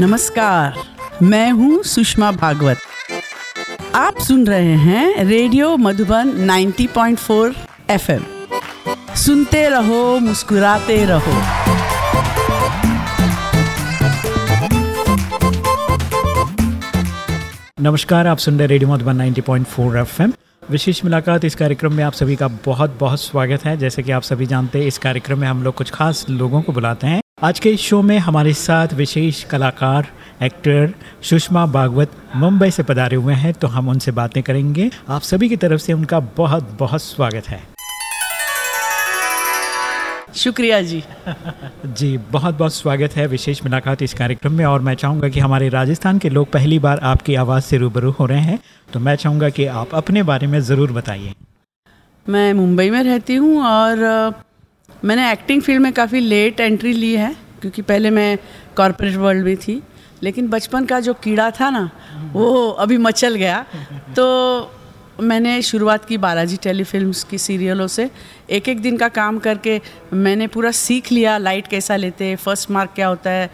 नमस्कार, मैं हूँ सुषमा भागवत। आप सुन रहे हैं रेडियो मधुबन 90.4 एफएम। सुनते रहो, मुस्कुराते रहो। नमस्कार, आप सुन रहे रेडियो मधुबन 90.4 एफएम। विशेष मुलाकात इस कार्यक्रम में आप सभी का बहुत बहुत स्वागत है। जैसे कि आप सभी जानते हैं, इस कार्यक्रम में हम लोग कुछ खास लोगों को बुलाते हैं। आज के इस शो में हमारे साथ विशेष कलाकार, एक्टर सुषमा भागवत मुंबई से पधारे हुए हैं तो हम उनसे बातें करेंगे। आप सभी की तरफ़ से उनका बहुत बहुत स्वागत है। शुक्रिया जी। जी बहुत बहुत स्वागत है विशेष मुलाकात इस कार्यक्रम में और मैं चाहूँगा कि हमारे राजस्थान के लोग पहली बार आपकी आवाज़ से रूबरू हो रहे हैं तो मैं चाहूँगा कि आप अपने बारे में ज़रूर बताइए। मैं मुंबई में रहती हूँ और मैंने एक्टिंग फ़ील्ड में काफ़ी लेट एंट्री ली है क्योंकि पहले मैं कॉरपोरेट वर्ल्ड में थी लेकिन बचपन का जो कीड़ा था ना वो अभी मचल गया। तो मैंने शुरुआत की बालाजी टेलीफिल्म्स की सीरियलों से एक एक दिन का काम करके मैंने पूरा सीख लिया लाइट कैसा लेते हैं फ़र्स्ट मार्क क्या होता है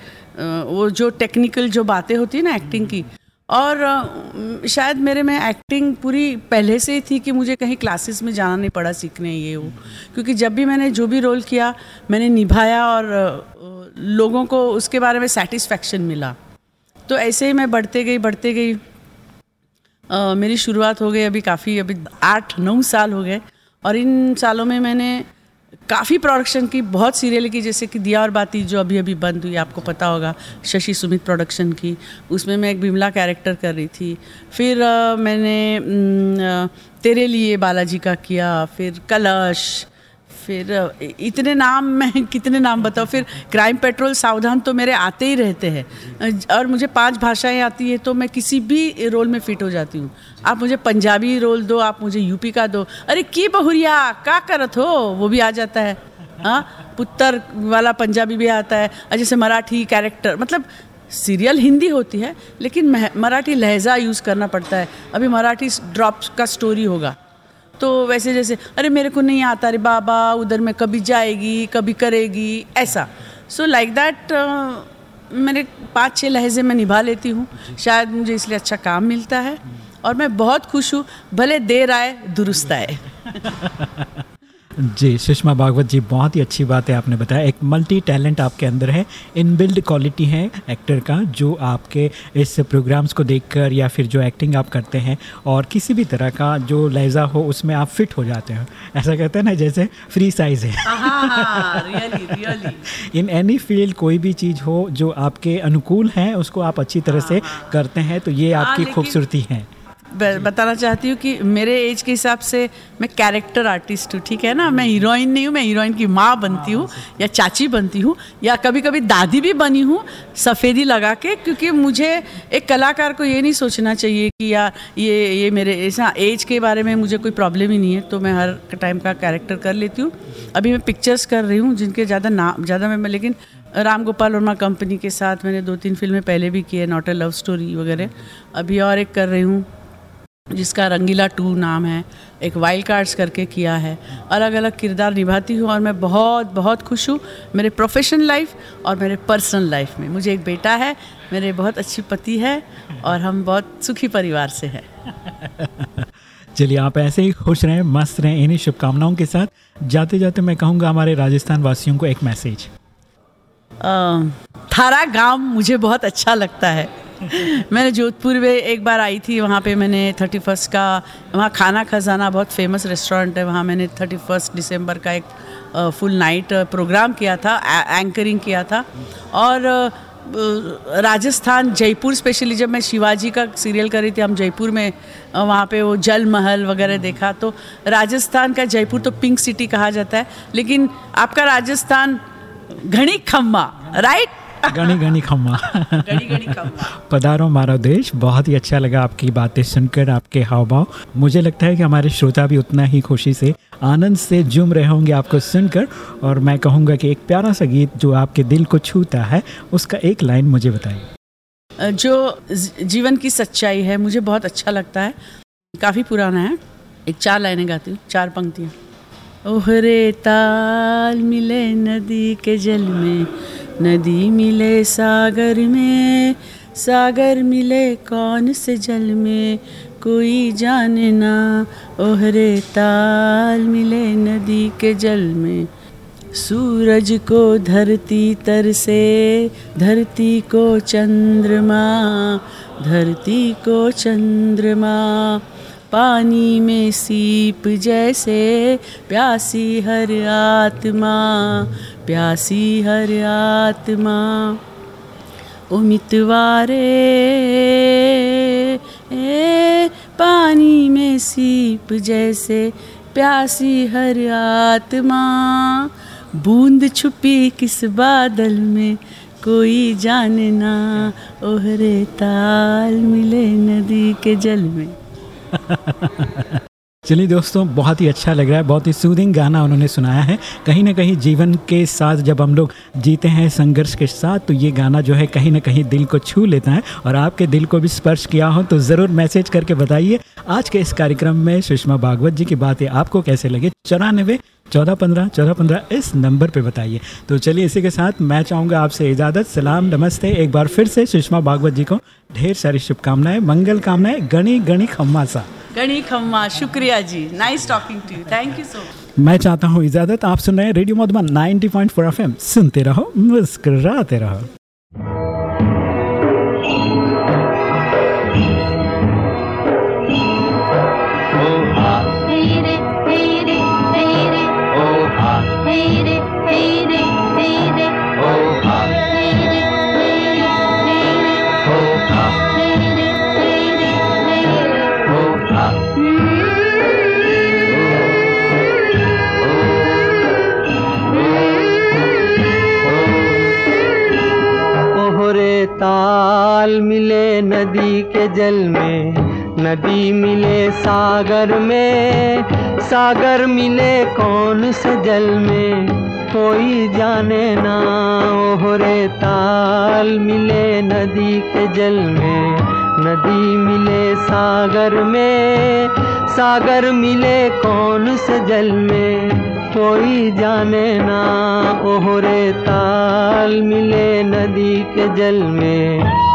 वो जो टेक्निकल जो बातें होती है ना एक्टिंग की। और शायद मेरे में एक्टिंग पूरी पहले से ही थी कि मुझे कहीं क्लासेस में जाना नहीं पड़ा सीखने ये वो। क्योंकि जब भी मैंने जो भी रोल किया, मैंने निभाया और लोगों को उसके बारे में सेटिस्फैक्शन मिला। तो ऐसे ही मैं बढ़ते गई बढ़ते गई। मेरी शुरुआत हो गई अभी काफ़ी, अभी आठ, नौ साल हो गए। और इन सालों में मैंने काफ़ी प्रोडक्शन की बहुत सीरियल की जैसे कि दिया और बाती जो अभी अभी बंद हुई आपको पता होगा शशि सुमित प्रोडक्शन की। उसमें मैं एक बिमला कैरेक्टर कर रही थी। फिर आ, मैंने न, तेरे लिए बालाजी का किया फिर कलश फिर इतने नाम मैं, कितने नाम बताओ फिर क्राइम पेट्रोल सावधान तो मेरे आते ही रहते हैं। और मुझे पाँच भाषाएँ आती है तो मैं किसी भी रोल में फिट हो जाती हूँ। आप मुझे पंजाबी रोल दो, आप मुझे यूपी का दो। अरे, की बहुरिया? का करत हो? वो भी आ जाता है। हाँ? पुत्तर वाला पंजाबी भी आता है। जैसे मराठी कैरेक्टर मतलब सीरियल हिंदी होती है, लेकिन मराठी लहजा यूज़ करना पड़ता है। अभी मराठी ड्रॉप का स्टोरी होगा। तो वैसे जैसे अरे मेरे को नहीं आता अरे बाबा उधर मैं कभी जाएगी कभी करेगी ऐसा। सो लाइक दैट मेरे पाँच छः लहजे मैं निभा लेती हूँ। शायद मुझे इसलिए अच्छा काम मिलता है। और मैं बहुत खुश हूँ भले देर आए दुरुस्त आए। जी सुषमा भागवत जी बहुत ही अच्छी बात है आपने बताया। एक मल्टी टैलेंट आपके अंदर है इन बिल्ड क्वालिटी है एक्टर का जो आपके इस प्रोग्राम्स को देखकर या फिर जो एक्टिंग आप करते हैं और किसी भी तरह का जो लहजा हो उसमें आप फिट हो जाते हो। ऐसा कहते हैं ना जैसे फ्री साइज़ है। इन एनी फ़ील्ड कोई भी चीज़ हो जो आपके अनुकूल है उसको आप अच्छी तरह से करते हैं तो ये हाँ, आपकी खूबसूरती है। बताना चाहती हूँ कि मेरे एज के हिसाब से मैं कैरेक्टर आर्टिस्ट हूँ ठीक है ना? मैं हीरोइन नहीं हूँ मैं हीरोइन की माँ बनती हूँ या चाची बनती हूँ या कभी कभी दादी भी बनी हूँ सफ़ेदी लगा के क्योंकि मुझे एक कलाकार को ये नहीं सोचना चाहिए कि यार ये ये मेरे ऐसा एज के बारे में मुझे कोई प्रॉब्लम ही नहीं है तो मैं हर टाइम का कैरेक्टर कर लेती हूँ। अभी मैं पिक्चर्स कर रही हूँ जिनके ज़्यादा नाम ज़्यादा मैं लेकिन राम गोपाल वर्मा कंपनी के साथ मैंने दो तीन फ़िल्में पहले भी की है नॉट ए लव स्टोरी वगैरह। अभी और एक कर रही हूँ जिसका रंगीला टू नाम है एक वाइल्ड कार्ड्स करके किया है। अलग अलग किरदार निभाती हूँ और मैं बहुत बहुत खुश हूँ मेरे प्रोफेशनल लाइफ और मेरे पर्सनल लाइफ में। मुझे एक बेटा है मेरे बहुत अच्छी पति है और हम बहुत सुखी परिवार से हैं। चलिए आप ऐसे ही खुश रहें मस्त रहें इन्हीं शुभकामनाओं के साथ। जाते जाते मैं कहूँगा हमारे राजस्थान वासियों को एक मैसेज थारा गाँव मुझे बहुत अच्छा लगता है। मैंने जोधपुर में एक बार आई थी, वहाँ पे मैंने थर्टी फ़र्स्ट का, वहाँ खाना खजाना बहुत फ़ेमस रेस्टोरेंट है, वहाँ मैंने थर्टी फ़र्स्ट दिसंबर का एक फुल नाइट प्रोग्राम किया था एंकरिंग किया था। और राजस्थान जयपुर स्पेशली जब मैं शिवाजी का सीरियल कर रही थी, हम जयपुर में वहाँ पे वो जल महल वगैरह देखा तो राजस्थान का जयपुर तो पिंक सिटी कहा जाता है, लेकिन आपका राजस्थान घनी खम्मा राइट गणी गणी खम्मा। पधारो मारो देश बहुत ही अच्छा लगा आपकी बातें सुनकर आपके हाव भाव मुझे लगता है कि हमारे श्रोता भी उतना ही खुशी से आनंद से झूम रहे होंगे आपको सुनकर और मैं कहूँगा कि एक प्यारा सा गीत जो आपके दिल को छूता है उसका एक लाइन मुझे बताइए। जो जीवन की सच्चाई है मुझे बहुत अच्छा लगता है। काफ़ी पुराना है। एक चार लाइनें गाती हूँ चार पंक्तियाँ। ओहरे ताल मिले नदी के जल में नदी मिले सागर में, सागर मिले कौन से जल में? कोई जाने ना, ओहरे ताल मिले नदी के जल में। सूरज को धरती तर से, धरती को चंद्रमा, धरती को चंद्रमा। पानी में सीप जैसे, प्यासी हर आत्मा प्यासी हर आत्मा उमितवारे ए पानी में सीप जैसे प्यासी हर आत्मा, बूंद छुपी किस बादल में कोई जाने ना। ओहरे ताल मिले नदी के जल में। चलिए दोस्तों, बहुत ही अच्छा लग रहा है, बहुत ही सूदिंग गाना उन्होंने सुनाया है। कहीं ना कहीं जीवन के साथ जब हम लोग जीते हैं संघर्ष के साथ तो ये गाना जो है कहीं ना कहीं दिल को छू लेता है। और आपके दिल को भी स्पर्श किया हो तो ज़रूर मैसेज करके बताइए। आज के इस कार्यक्रम में सुषमा भागवत जी की बातें आपको कैसे लगे? चौरानबे चौदह पंद्रह चौदह पंद्रह इस नंबर पे बताइए। तो चलिए इसी के साथ मैं चाहूँगा आपसे इजाज़त सलाम नमस्ते। एक बार फिर से सुषमा भागवत जी को ढेर सारी शुभकामनाएँ मंगल कामनाएँ गणी गणी खम्मा सा गणी खम्मा शुक्रिया जी। Nice talking to you thank you so much मैं चाहता हूँ इजाज़त आप सुन रहे हैं रेडियो मधुबन 90.4 एफएम सुनते रहो मुस्कराते रहो। के जल में नदी मिले सागर में। सागर मिले कौन से जल में? कोई जाने ना, ओहरे ताल मिले नदी के जल में। नदी मिले सागर में, सागर मिले कौन से जल में? कोई जाने ना, ओहरे ताल मिले नदी के जल में।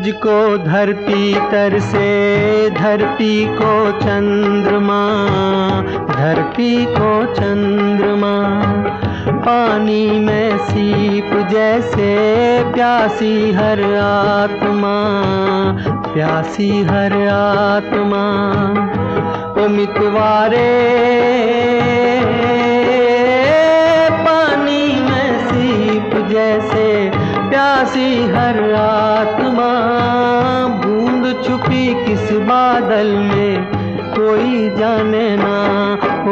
सूरज को धरती तर से, धरती को चंद्रमा, धरती को चंद्रमा। पानी में सीप जैसे प्यासी हर आत्मा, प्यासी हर आत्मा। ओ प्यासी हर आत्मा बूंद छुपी किस बादल में? कोई जाने ना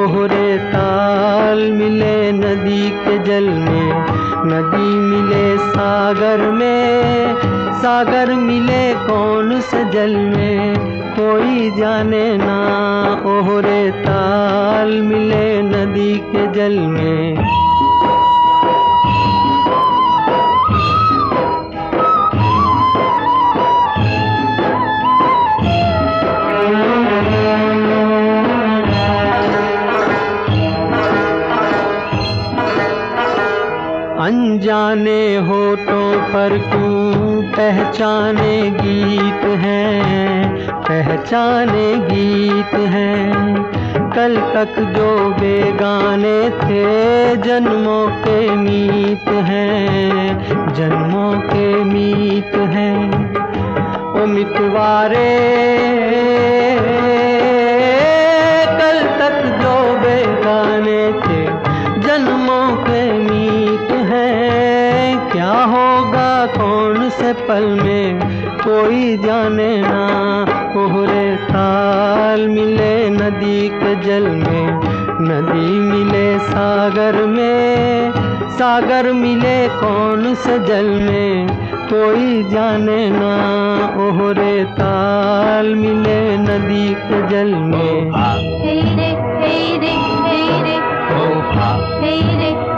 ओहरे ताल मिले नदी के जल में। नदी मिले सागर में, सागर मिले कौन से जल में? कोई जाने ना ओहरे ताल मिले नदी के जल में। अनजाने होठों पर क्यों पहचाने गीत हैं? पहचाने गीत हैं। कल तक जो बेगाने थे, जन्मों के मीत हैं। जन्मों के मीत हैं। ओ मितवारे कोई जाने ना कोहरे ताल मिले नदी के जल में। नदी मिले सागर में सागर मिले कौन से जल में? कोई जाने ना ओहरे ताल मिले नदी के जल में। हा Hey re, hey re, hey re, ओ हा hey re, hey